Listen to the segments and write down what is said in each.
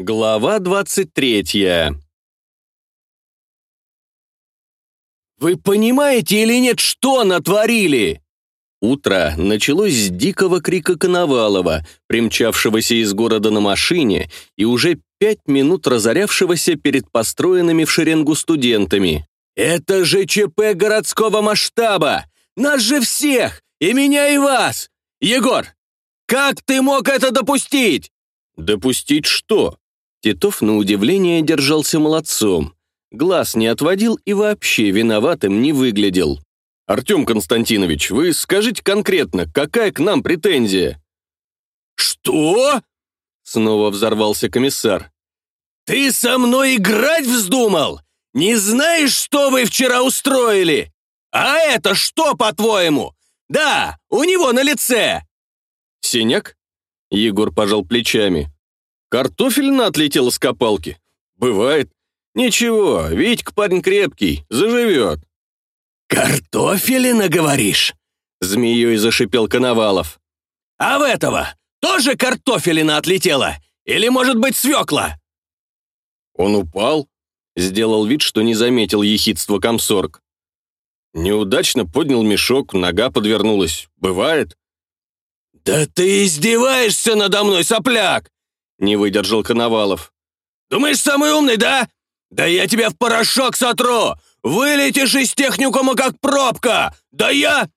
Глава 23 «Вы понимаете или нет, что натворили?» Утро началось с дикого крика Коновалова, примчавшегося из города на машине и уже пять минут разорявшегося перед построенными в шеренгу студентами. «Это же ЧП городского масштаба! Нас же всех! И меня, и вас! Егор, как ты мог это допустить?» «Допустить что?» Титов, на удивление, держался молодцом. Глаз не отводил и вообще виноватым не выглядел. «Артем Константинович, вы скажите конкретно, какая к нам претензия?» «Что?» Снова взорвался комиссар. «Ты со мной играть вздумал? Не знаешь, что вы вчера устроили? А это что, по-твоему? Да, у него на лице!» «Синяк?» Егор пожал плечами. Картофель отлетел с копалки. Бывает. Ничего, Витька парень крепкий, заживет. «Картофелина, говоришь?» Змеей зашипел Коновалов. «А в этого тоже картофелина отлетела? Или, может быть, свекла?» Он упал, сделал вид, что не заметил ехидства комсорг. Неудачно поднял мешок, нога подвернулась. Бывает. «Да ты издеваешься надо мной, сопляк!» Не выдержал Коновалов. «Думаешь, самый умный, да? Да я тебя в порошок сотру! Вылетишь из техникума, как пробка! Да я...»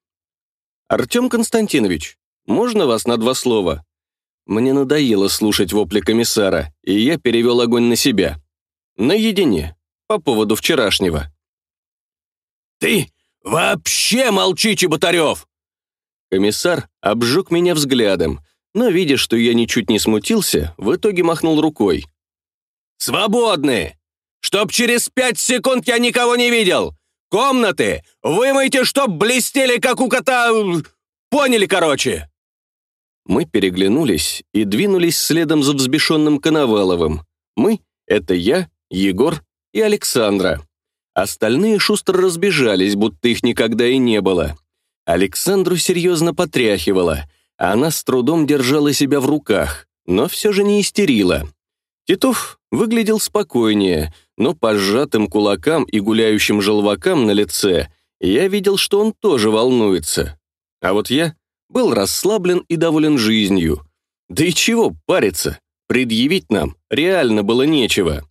«Артем Константинович, можно вас на два слова?» Мне надоело слушать вопли комиссара, и я перевел огонь на себя. Наедине, по поводу вчерашнего. «Ты вообще молчи, Чеботарев!» Комиссар обжег меня взглядом, но, видя, что я ничуть не смутился, в итоге махнул рукой. «Свободны! Чтоб через пять секунд я никого не видел! Комнаты вымойте, чтоб блестели, как у кота... Поняли, короче!» Мы переглянулись и двинулись следом за взбешенным Коноваловым. Мы — это я, Егор и Александра. Остальные шустро разбежались, будто их никогда и не было. Александру серьезно потряхивало — она с трудом держала себя в руках, но все же не истерила. Титов выглядел спокойнее, но по сжатым кулакам и гуляющим желвакам на лице я видел, что он тоже волнуется. А вот я был расслаблен и доволен жизнью. Да и чего париться, предъявить нам реально было нечего.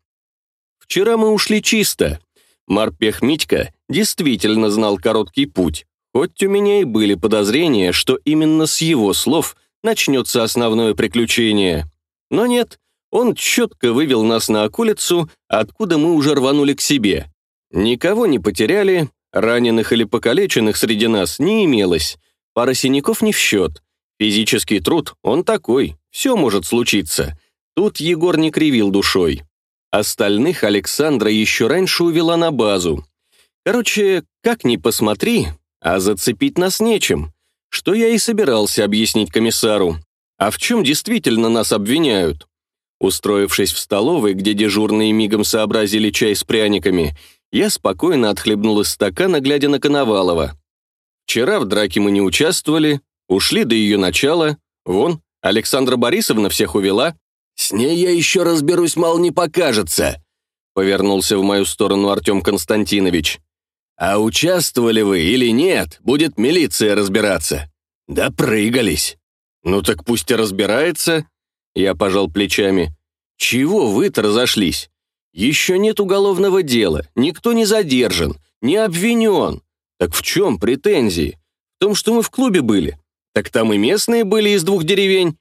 Вчера мы ушли чисто. Марпех Митька действительно знал короткий путь, Хоть у меня и были подозрения, что именно с его слов начнется основное приключение. Но нет, он четко вывел нас на околицу, откуда мы уже рванули к себе. Никого не потеряли, раненых или покалеченных среди нас не имелось. Пара синяков не в счет. Физический труд, он такой, все может случиться. Тут Егор не кривил душой. Остальных Александра еще раньше увела на базу. Короче, как ни посмотри, а зацепить нас нечем, что я и собирался объяснить комиссару. А в чем действительно нас обвиняют? Устроившись в столовой, где дежурные мигом сообразили чай с пряниками, я спокойно отхлебнул из стакана, глядя на Коновалова. Вчера в драке мы не участвовали, ушли до ее начала. Вон, Александра Борисовна всех увела. С ней я еще разберусь, мало не покажется, повернулся в мою сторону Артем Константинович. А участвовали вы или нет, будет милиция разбираться. Допрыгались. Ну так пусть и разбирается. Я пожал плечами. Чего вы-то разошлись? Еще нет уголовного дела, никто не задержан, не обвинен. Так в чем претензии? В том, что мы в клубе были. Так там и местные были из двух деревень.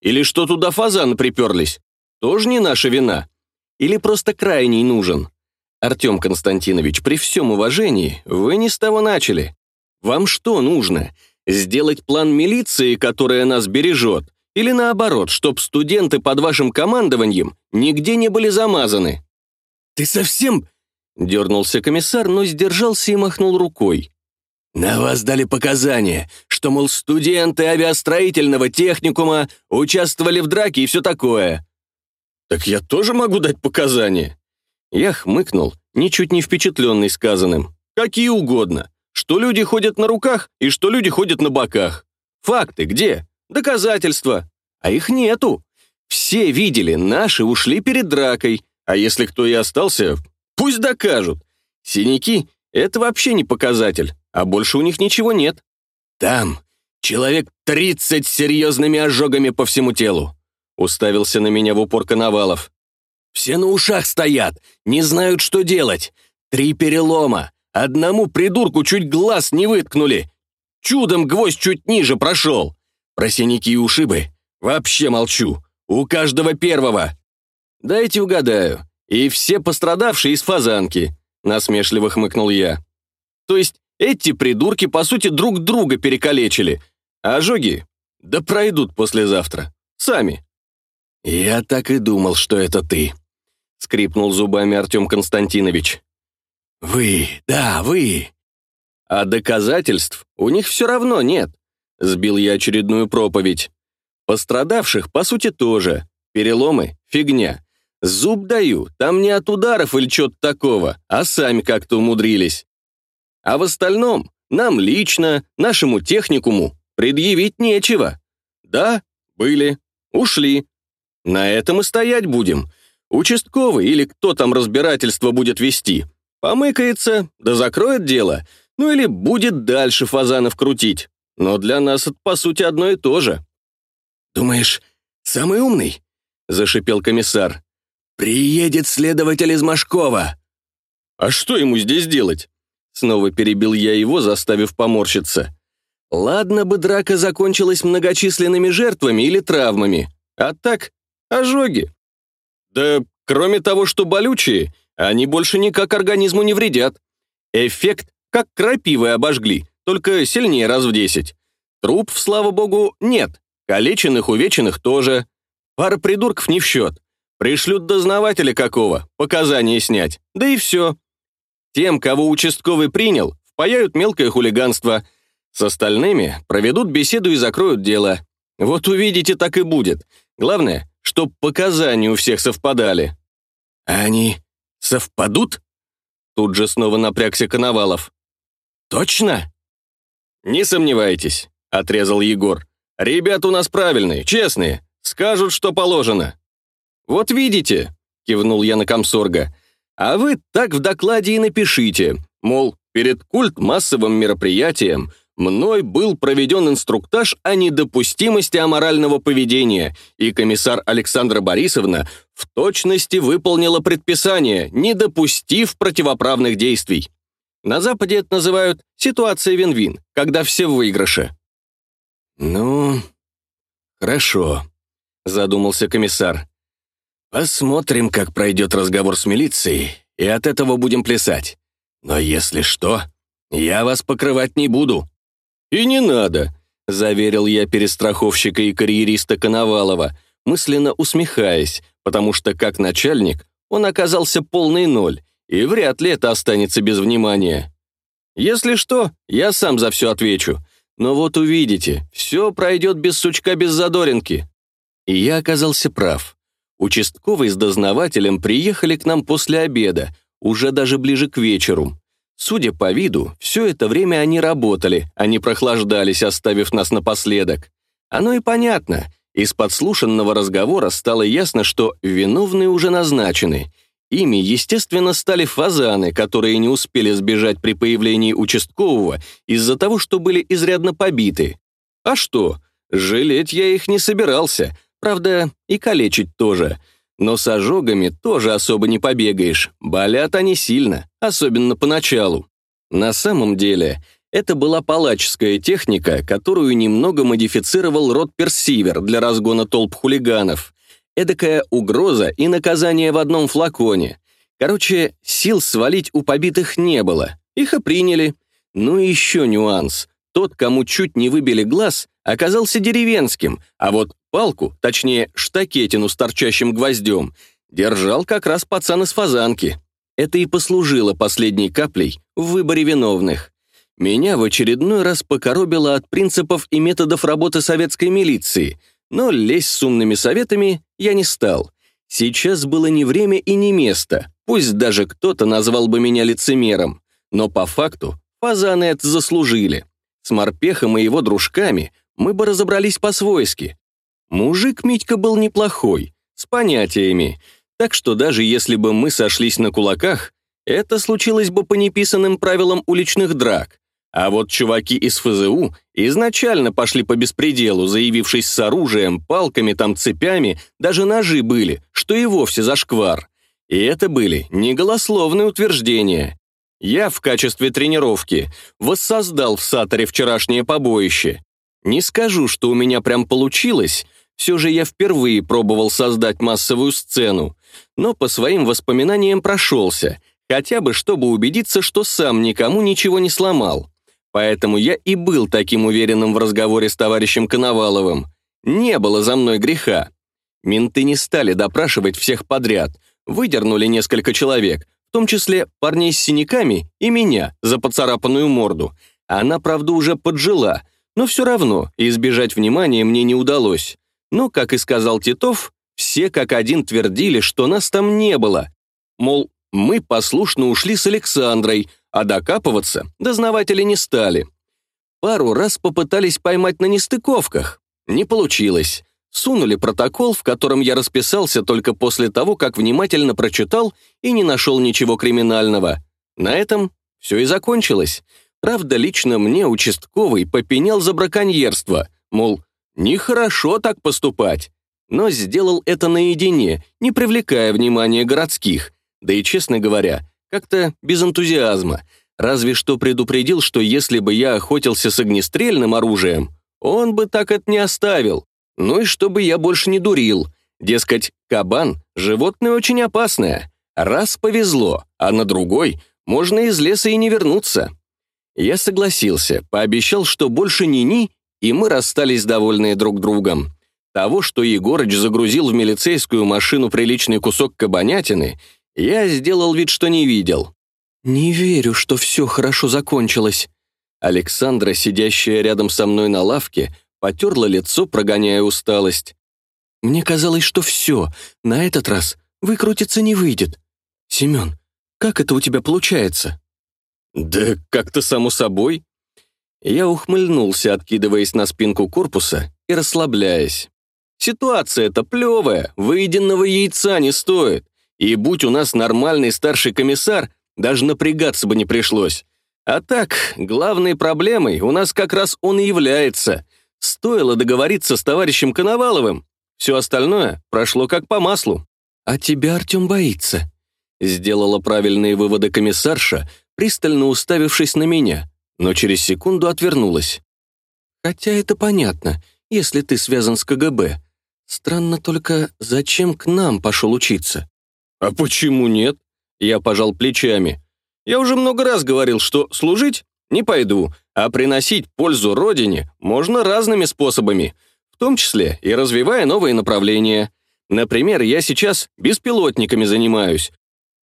Или что туда фазаны приперлись? Тоже не наша вина. Или просто крайний нужен. Артем Константинович, при всем уважении, вы не с того начали. Вам что нужно? Сделать план милиции, которая нас бережет? Или наоборот, чтоб студенты под вашим командованием нигде не были замазаны? Ты совсем... Дернулся комиссар, но сдержался и махнул рукой. «На вас дали показания, что, мол, студенты авиастроительного техникума участвовали в драке и все такое». «Так я тоже могу дать показания?» Я хмыкнул, ничуть не впечатленный сказанным. Какие угодно. Что люди ходят на руках и что люди ходят на боках. Факты где? Доказательства. А их нету. Все видели, наши ушли перед дракой, а если кто и остался, пусть докажут. Синяки — это вообще не показатель, а больше у них ничего нет. Там человек тридцать серьезными ожогами по всему телу. Уставился на меня в упор Коновалов. Все на ушах стоят, не знают, что делать. Три перелома. Одному придурку чуть глаз не выткнули. Чудом гвоздь чуть ниже прошел. Про синяки и ушибы вообще молчу. У каждого первого. Дайте угадаю. И все пострадавшие из фазанки. Насмешливо хмыкнул я. То есть эти придурки, по сути, друг друга перекалечили. А ожоги? Да пройдут послезавтра. Сами. Я так и думал, что это ты. Скрипнул зубами Артем Константинович. «Вы, да, вы!» «А доказательств у них все равно нет», — сбил я очередную проповедь. «Пострадавших, по сути, тоже. Переломы — фигня. Зуб даю, там не от ударов или чего-то такого, а сами как-то умудрились. А в остальном нам лично, нашему техникуму, предъявить нечего. Да, были, ушли. На этом и стоять будем. Участковый или кто там разбирательство будет вести, Помыкается, да закроет дело, ну или будет дальше фазанов крутить. Но для нас это, по сути, одно и то же. «Думаешь, самый умный?» — зашипел комиссар. «Приедет следователь из Машкова». «А что ему здесь делать?» Снова перебил я его, заставив поморщиться. «Ладно бы драка закончилась многочисленными жертвами или травмами, а так — ожоги. Да кроме того, что болючие, они больше никак организму не вредят. Эффект, как крапивы обожгли, только сильнее раз в десять. Труп, слава богу, нет. Калеченных, увеченных тоже. Пара придурков не в счет. Пришлют дознавателя какого, показания снять, да и все. Тем, кого участковый принял, впаяют мелкое хулиганство. С остальными проведут беседу и закроют дело. Вот увидите, так и будет. Главное, чтоб показания у всех совпадали. Они совпадут?» Тут же снова напрягся Коновалов. «Точно?» «Не сомневайтесь», — отрезал Егор. «Ребят у нас правильные, честные, скажут, что положено». «Вот видите», — кивнул я на комсорга, «а вы так в докладе и напишите, мол, перед культ массовым мероприятием Мной был проведен инструктаж о недопустимости аморального поведения, и комиссар Александра Борисовна в точности выполнила предписание, не допустив противоправных действий. На Западе это называют «ситуация вин-вин», когда все в выигрыше. «Ну, хорошо», — задумался комиссар. «Посмотрим, как пройдет разговор с милицией, и от этого будем плясать. Но если что, я вас покрывать не буду». «И не надо», — заверил я перестраховщика и карьериста Коновалова, мысленно усмехаясь, потому что, как начальник, он оказался полный ноль, и вряд ли это останется без внимания. «Если что, я сам за все отвечу. Но вот увидите, все пройдет без сучка, без задоринки». И я оказался прав. Участковый с дознавателем приехали к нам после обеда, уже даже ближе к вечеру. Судя по виду, все это время они работали, а не прохлаждались, оставив нас напоследок. Оно и понятно. Из подслушанного разговора стало ясно, что виновные уже назначены. Ими, естественно, стали фазаны, которые не успели сбежать при появлении участкового из-за того, что были изрядно побиты. А что? Жалеть я их не собирался. Правда, и калечить тоже — но с ожогами тоже особо не побегаешь, болят они сильно, особенно поначалу. На самом деле, это была палаческая техника, которую немного модифицировал род Персивер для разгона толп хулиганов. Эдакая угроза и наказание в одном флаконе. Короче, сил свалить у побитых не было, их и приняли. Ну и еще нюанс. Тот, кому чуть не выбили глаз, оказался деревенским, а вот палку, точнее, штакетину с торчащим гвоздем, держал как раз пацан из фазанки. Это и послужило последней каплей в выборе виновных. Меня в очередной раз покоробило от принципов и методов работы советской милиции, но лезть с умными советами я не стал. Сейчас было не время и не место, пусть даже кто-то назвал бы меня лицемером, но по факту фазаны это заслужили. С Морпехом и его дружками мы бы разобрались по-свойски. Мужик Митька был неплохой, с понятиями, так что даже если бы мы сошлись на кулаках, это случилось бы по неписанным правилам уличных драк. А вот чуваки из ФЗУ изначально пошли по беспределу, заявившись с оружием, палками, там цепями, даже ножи были, что и вовсе зашквар. И это были не голословные утверждения. Я в качестве тренировки воссоздал в Саторе вчерашнее побоище. Не скажу, что у меня прям получилось, все же я впервые пробовал создать массовую сцену, но по своим воспоминаниям прошелся, хотя бы чтобы убедиться, что сам никому ничего не сломал. Поэтому я и был таким уверенным в разговоре с товарищем Коноваловым. Не было за мной греха. Менты не стали допрашивать всех подряд, выдернули несколько человек, в том числе парней с синяками и меня за поцарапанную морду. Она, правда, уже поджила, но все равно избежать внимания мне не удалось. Но, как и сказал Титов, все как один твердили, что нас там не было. Мол, мы послушно ушли с Александрой, а докапываться дознаватели не стали. Пару раз попытались поймать на нестыковках. Не получилось. Сунули протокол, в котором я расписался только после того, как внимательно прочитал и не нашел ничего криминального. На этом все и закончилось. Правда, лично мне участковый попенял за браконьерство, мол, нехорошо так поступать. Но сделал это наедине, не привлекая внимания городских. Да и, честно говоря, как-то без энтузиазма. Разве что предупредил, что если бы я охотился с огнестрельным оружием, он бы так это не оставил. Ну и чтобы я больше не дурил. Дескать, кабан — животное очень опасное. Раз повезло, а на другой можно из леса и не вернуться. Я согласился, пообещал, что больше ни-ни, и мы расстались довольные друг другом. Того, что Егорыч загрузил в милицейскую машину приличный кусок кабанятины, я сделал вид, что не видел. «Не верю, что все хорошо закончилось». Александра, сидящая рядом со мной на лавке, потерла лицо, прогоняя усталость. «Мне казалось, что все, на этот раз выкрутиться не выйдет. Семен, как это у тебя получается?» «Да как-то само собой». Я ухмыльнулся, откидываясь на спинку корпуса и расслабляясь. «Ситуация-то плевая, выеденного яйца не стоит. И будь у нас нормальный старший комиссар, даже напрягаться бы не пришлось. А так, главной проблемой у нас как раз он и является. Стоило договориться с товарищем Коноваловым. Все остальное прошло как по маслу. «А тебя Артем боится», — сделала правильные выводы комиссарша, пристально уставившись на меня, но через секунду отвернулась. «Хотя это понятно, если ты связан с КГБ. Странно только, зачем к нам пошел учиться?» «А почему нет?» Я пожал плечами. «Я уже много раз говорил, что служить не пойду, а приносить пользу родине можно разными способами, в том числе и развивая новые направления. Например, я сейчас беспилотниками занимаюсь.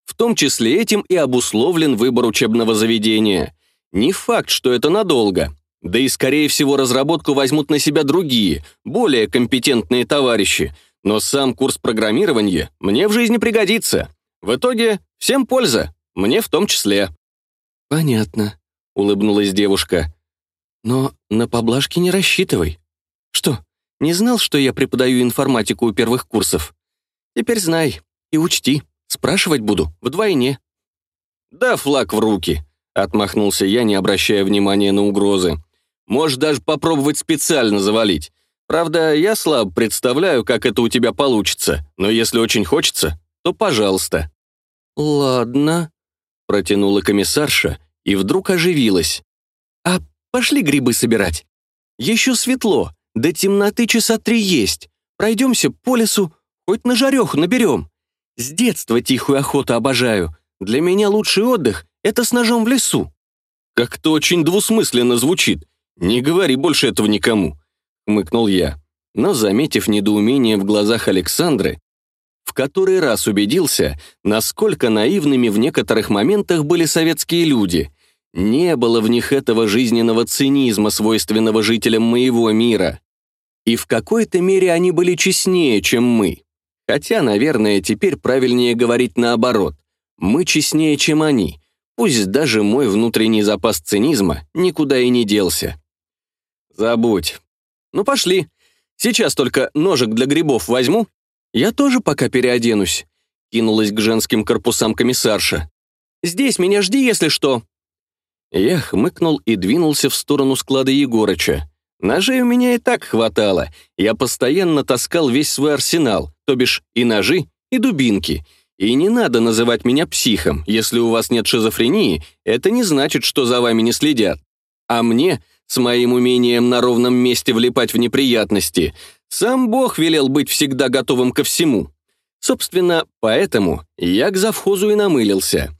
В том числе этим и обусловлен выбор учебного заведения. Не факт, что это надолго. Да и, скорее всего, разработку возьмут на себя другие, более компетентные товарищи, но сам курс программирования мне в жизни пригодится. В итоге всем польза, мне в том числе». «Понятно», — улыбнулась девушка. «Но на поблажки не рассчитывай. Что, не знал, что я преподаю информатику у первых курсов? Теперь знай и учти, спрашивать буду вдвойне». «Да флаг в руки», — отмахнулся я, не обращая внимания на угрозы. «Можешь даже попробовать специально завалить. Правда, я слабо представляю, как это у тебя получится, но если очень хочется, то пожалуйста». «Ладно», — протянула комиссарша и вдруг оживилась. «А пошли грибы собирать. Еще светло, до темноты часа три есть. Пройдемся по лесу, хоть на жареху наберем. С детства тихую охоту обожаю. Для меня лучший отдых — это с ножом в лесу». «Как-то очень двусмысленно звучит. Не говори больше этого никому», — хмыкнул я. Но, заметив недоумение в глазах Александры, в который раз убедился, насколько наивными в некоторых моментах были советские люди. Не было в них этого жизненного цинизма, свойственного жителям моего мира. И в какой-то мере они были честнее, чем мы. Хотя, наверное, теперь правильнее говорить наоборот. Мы честнее, чем они. Пусть даже мой внутренний запас цинизма никуда и не делся. Забудь. Ну пошли. Сейчас только ножик для грибов возьму. Я тоже пока переоденусь», — кинулась к женским корпусам комиссарша. «Здесь меня жди, если что». Я хмыкнул и двинулся в сторону склада Егорыча. Ножей у меня и так хватало. Я постоянно таскал весь свой арсенал, то бишь и ножи, и дубинки. И не надо называть меня психом. Если у вас нет шизофрении, это не значит, что за вами не следят. А мне, с моим умением на ровном месте влипать в неприятности, сам Бог велел быть всегда готовым ко всему. Собственно, поэтому я к завхозу и намылился.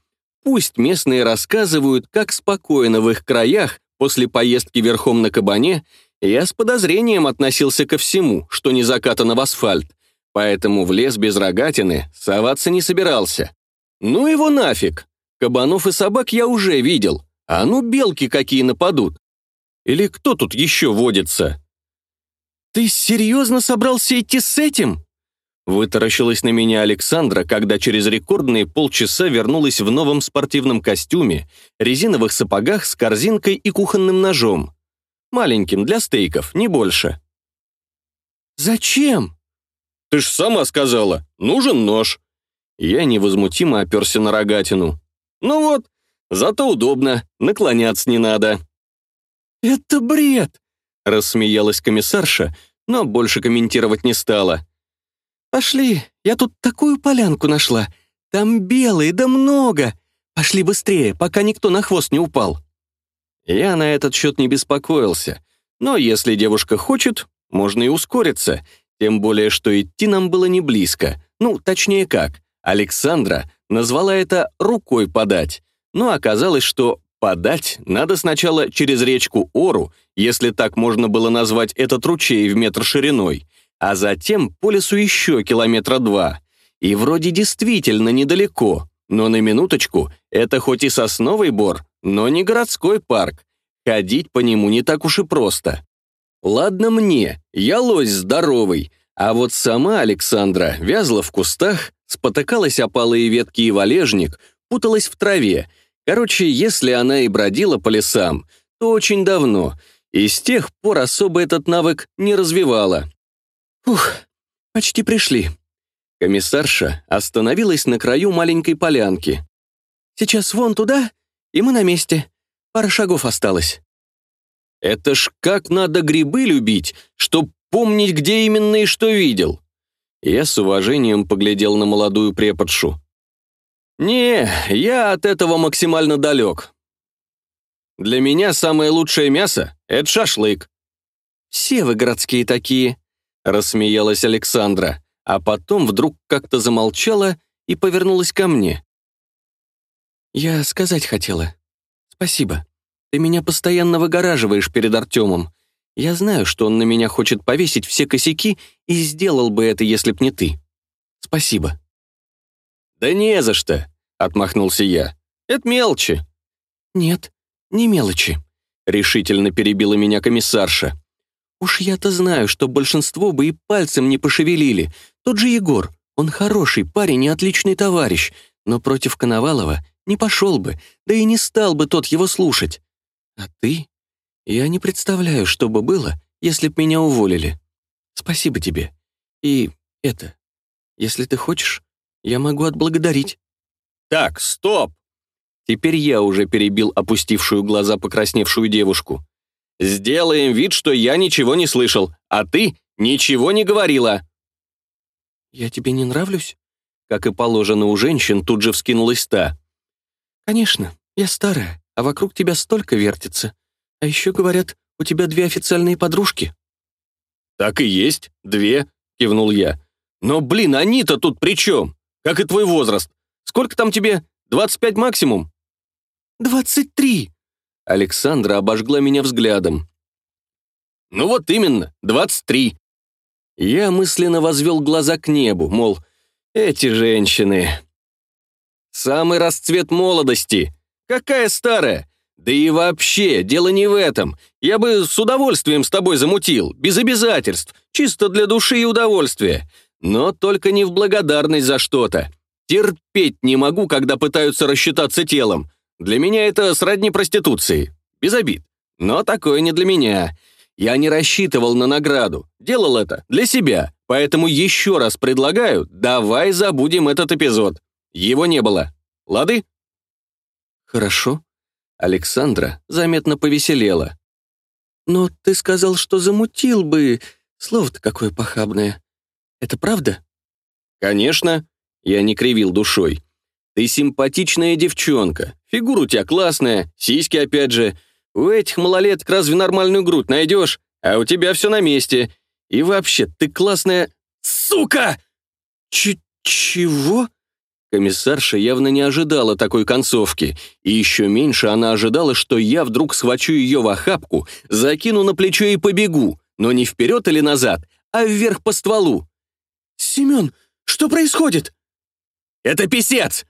Пусть местные рассказывают, как спокойно в их краях после поездки верхом на кабане я с подозрением относился ко всему, что не закатано в асфальт, поэтому в лес без рогатины соваться не собирался. Ну его нафиг! Кабанов и собак я уже видел, а ну белки какие нападут. Или кто тут еще водится? «Ты серьезно собрался идти с этим?» Вытаращилась на меня Александра, когда через рекордные полчаса вернулась в новом спортивном костюме, резиновых сапогах с корзинкой и кухонным ножом. Маленьким, для стейков, не больше. «Зачем?» «Ты ж сама сказала, нужен нож». Я невозмутимо оперся на рогатину. «Ну вот, зато удобно, наклоняться не надо». «Это бред!» — рассмеялась комиссарша, но больше комментировать не стала. «Пошли, я тут такую полянку нашла. Там белые, да много. Пошли быстрее, пока никто на хвост не упал». Я на этот счет не беспокоился. Но если девушка хочет, можно и ускориться. Тем более, что идти нам было не близко. Ну, точнее как. Александра назвала это «рукой подать». Но оказалось, что подать надо сначала через речку Ору, если так можно было назвать этот ручей в метр шириной, а затем по лесу еще километра два. И вроде действительно недалеко, но на минуточку, это хоть и сосновый бор, но не городской парк. Ходить по нему не так уж и просто. Ладно мне, я лось здоровый, а вот сама Александра вязла в кустах, спотыкалась опалые ветки и валежник, путалась в траве. Короче, если она и бродила по лесам, то очень давно, и с тех пор особо этот навык не развивала. «Ух, почти пришли». Комиссарша остановилась на краю маленькой полянки. «Сейчас вон туда, и мы на месте. Пара шагов осталось». «Это ж как надо грибы любить, чтоб помнить, где именно и что видел». Я с уважением поглядел на молодую преподшу. «Не, я от этого максимально далек. Для меня самое лучшее мясо — это шашлык». «Все вы городские такие», Рассмеялась Александра, а потом вдруг как-то замолчала и повернулась ко мне. «Я сказать хотела. Спасибо. Ты меня постоянно выгораживаешь перед Артемом. Я знаю, что он на меня хочет повесить все косяки и сделал бы это, если б не ты. Спасибо». «Да не за что», — отмахнулся я. «Это мелочи». «Нет, не мелочи», — решительно перебила меня комиссарша. Уж я-то знаю, что большинство бы и пальцем не пошевелили. Тот же Егор, он хороший парень и отличный товарищ, но против Коновалова не пошел бы, да и не стал бы тот его слушать. А ты? Я не представляю, что бы было, если б меня уволили. Спасибо тебе. И это, если ты хочешь, я могу отблагодарить. Так, стоп! Теперь я уже перебил опустившую глаза покрасневшую девушку. Сделаем вид, что я ничего не слышал, а ты ничего не говорила». «Я тебе не нравлюсь?» Как и положено у женщин, тут же вскинулась та. «Конечно, я старая, а вокруг тебя столько вертится. А еще, говорят, у тебя две официальные подружки». «Так и есть, две», — кивнул я. «Но, блин, они-то тут при чем? Как и твой возраст. Сколько там тебе? 25 максимум?» «Двадцать три», Александра обожгла меня взглядом. «Ну вот именно, 23». Я мысленно возвел глаза к небу, мол, эти женщины. Самый расцвет молодости. Какая старая? Да и вообще, дело не в этом. Я бы с удовольствием с тобой замутил, без обязательств, чисто для души и удовольствия. Но только не в благодарность за что-то. Терпеть не могу, когда пытаются рассчитаться телом. Для меня это сродни проституции. Без обид. Но такое не для меня. Я не рассчитывал на награду, делал это для себя, поэтому еще раз предлагаю, давай забудем этот эпизод. Его не было. Лады? Хорошо. Александра заметно повеселела. Но ты сказал, что замутил бы. Слово-то какое похабное. Это правда? Конечно. Я не кривил душой. Ты симпатичная девчонка, фигура у тебя классная, сиськи опять же. У этих малолеток разве нормальную грудь найдешь? А у тебя все на месте. И вообще, ты классная... Сука! Ч чего? Комиссарша явно не ожидала такой концовки, и еще меньше она ожидала, что я вдруг схвачу ее в охапку, закину на плечо и побегу, но не вперед или назад, а вверх по стволу. «Семен, что происходит?» «Это писец!»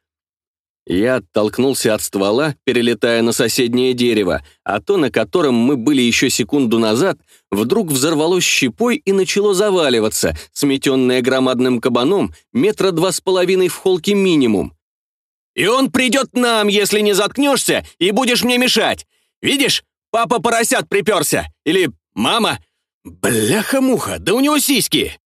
Я оттолкнулся от ствола, перелетая на соседнее дерево, а то, на котором мы были еще секунду назад, вдруг взорвалось щепой и начало заваливаться, сметенное громадным кабаном, метра два с половиной в холке минимум. «И он придет нам, если не заткнешься и будешь мне мешать! Видишь, папа поросят приперся! Или мама! Бляха-муха, да у него сиськи!»